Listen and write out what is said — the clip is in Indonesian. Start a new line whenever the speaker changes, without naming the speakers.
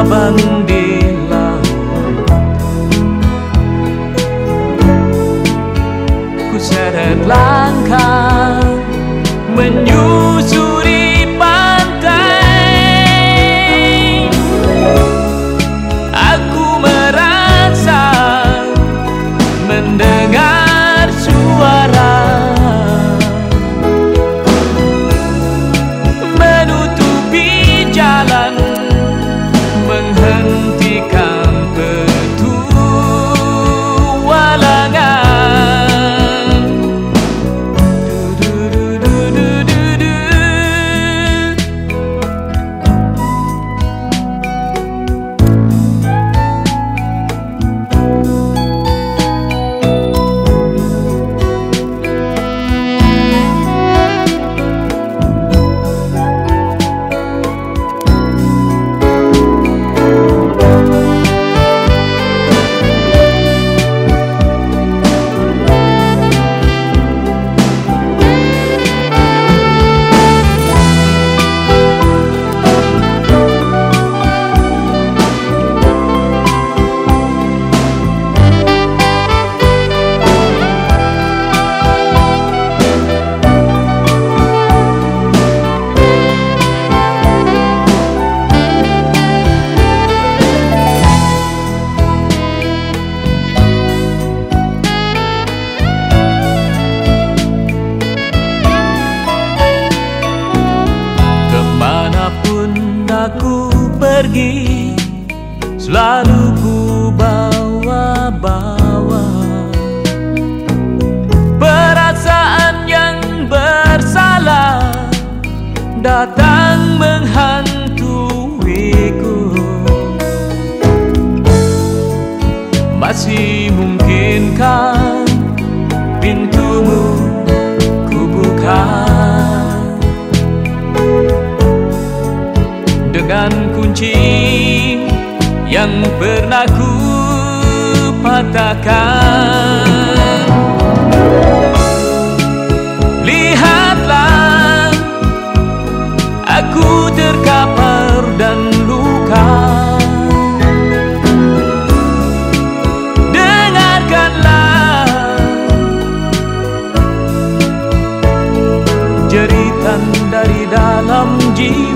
jawaban di laut Ku seret langkah menyusuri pantai. Aku merasa mendengar suara menutupi jalan pergi Selalu ku bawa-bawa. Perasaan yang bersalah Datang menghantuiku. Masih mungkinkah pintumu ku buka patahkan. Lihatlah, aku terkapar dan luka. Dengarkanlah jeritan dari dalam jiwa.